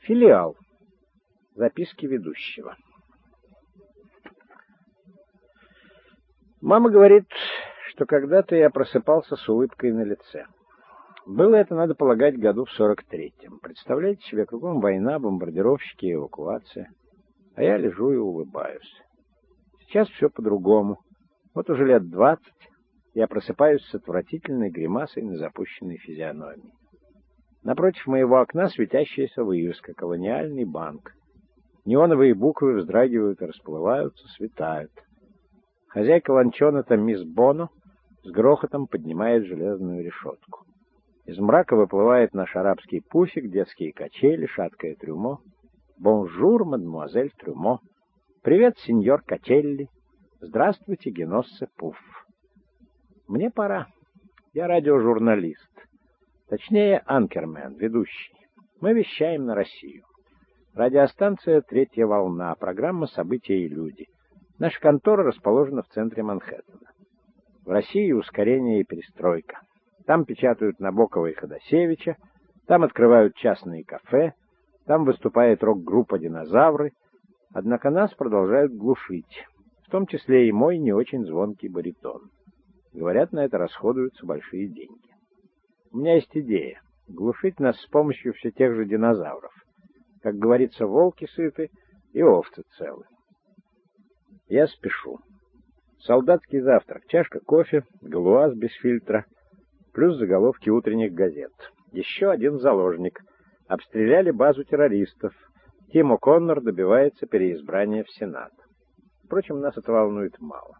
Филиал. Записки ведущего. Мама говорит, что когда-то я просыпался с улыбкой на лице. Было это, надо полагать, году в сорок третьем. Представляете себе, кругом война, бомбардировщики, эвакуация. А я лежу и улыбаюсь. Сейчас все по-другому. Вот уже лет двадцать я просыпаюсь с отвратительной гримасой на запущенной физиономии. Напротив моего окна светящаяся вывеска «Колониальный банк». Неоновые буквы вздрагивают расплываются, светают. Хозяйка ланчонета мисс Боно с грохотом поднимает железную решетку. Из мрака выплывает наш арабский пуфик, детские качели, шаткое трюмо. «Bonjour, мадемуазель Трюмо!» «Привет, сеньор Качелли!» «Здравствуйте, геноссе Пуф!» Мне пора. Я радиожурналист. Точнее, анкермен, ведущий. Мы вещаем на Россию. Радиостанция «Третья волна», программа «События и люди». Наша контора расположена в центре Манхэттена. В России ускорение и перестройка. Там печатают Набокова и Ходосевича, там открывают частные кафе, там выступает рок-группа «Динозавры», однако нас продолжают глушить, в том числе и мой не очень звонкий баритон. Говорят, на это расходуются большие деньги. У меня есть идея — глушить нас с помощью все тех же динозавров. Как говорится, волки сыты и овцы целы. Я спешу. Солдатский завтрак, чашка кофе, галуаз без фильтра, плюс заголовки утренних газет. Еще один заложник. Обстреляли базу террористов. Тим О'Коннор добивается переизбрания в Сенат. Впрочем, нас это волнует мало.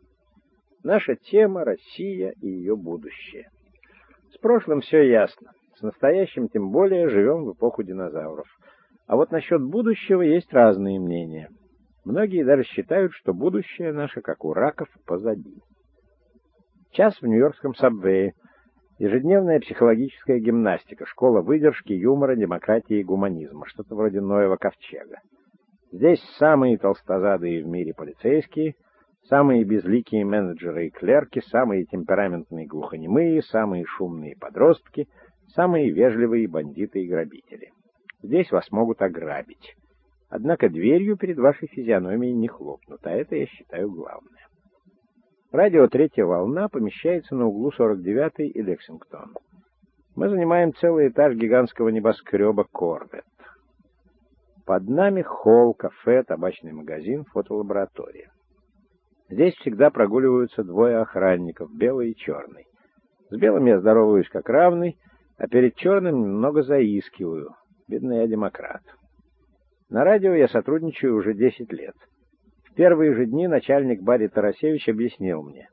Наша тема — Россия и ее будущее. Прошлым все ясно. С настоящим тем более живем в эпоху динозавров. А вот насчет будущего есть разные мнения. Многие даже считают, что будущее наше, как у раков, позади. Час в нью-йоркском сабвее. Ежедневная психологическая гимнастика, школа выдержки, юмора, демократии и гуманизма. Что-то вроде Ноева ковчега. Здесь самые толстозадые в мире полицейские — Самые безликие менеджеры и клерки, самые темпераментные глухонемые, самые шумные подростки, самые вежливые бандиты и грабители. Здесь вас могут ограбить. Однако дверью перед вашей физиономией не хлопнут, а это, я считаю, главное. Радио «Третья волна» помещается на углу 49-й и Лексингтон. Мы занимаем целый этаж гигантского небоскреба «Корвет». Под нами холл, кафе, табачный магазин, фотолаборатория. Здесь всегда прогуливаются двое охранников, белый и черный. С белым я здороваюсь как равный, а перед черным немного заискиваю. Бедный я демократ. На радио я сотрудничаю уже 10 лет. В первые же дни начальник Барри Тарасевич объяснил мне.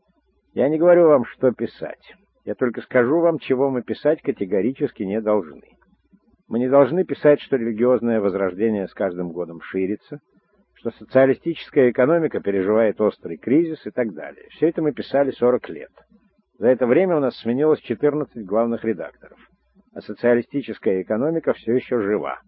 Я не говорю вам, что писать. Я только скажу вам, чего мы писать категорически не должны. Мы не должны писать, что религиозное возрождение с каждым годом ширится, что социалистическая экономика переживает острый кризис и так далее. Все это мы писали 40 лет. За это время у нас сменилось 14 главных редакторов. А социалистическая экономика все еще жива.